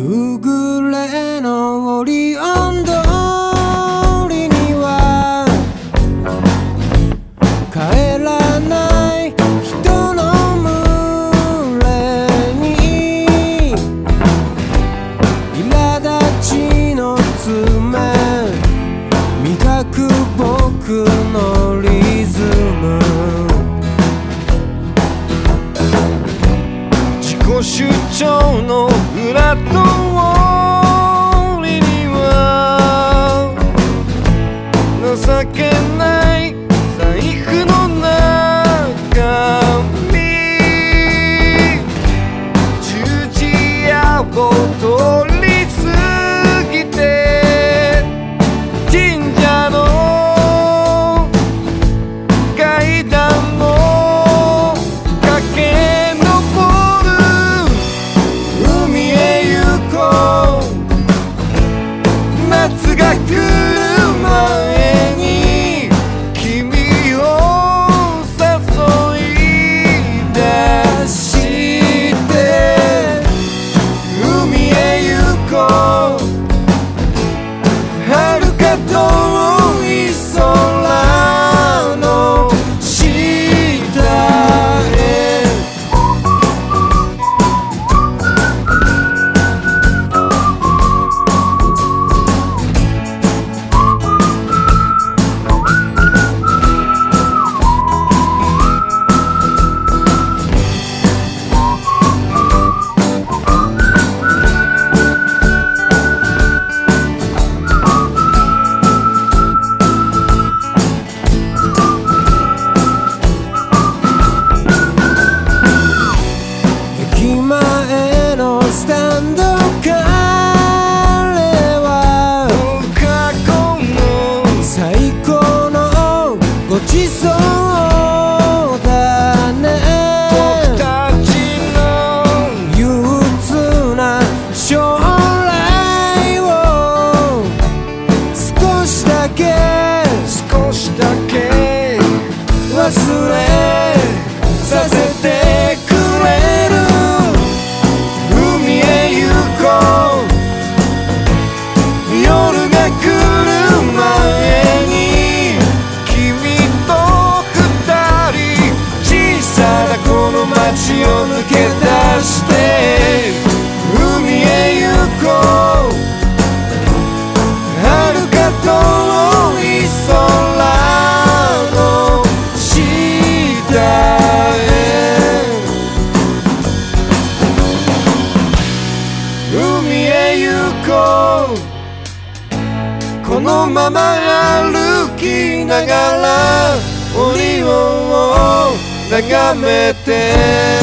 夕暮れのオリオン通りには帰らない人の群れに苛立ちの爪磨く僕の出張の裏通りには情け夏が来る前のごち街を抜け出して海へ行こう。遥か遠い空の下へ。海へ行こう。このまま歩きながらオリオンを眺めて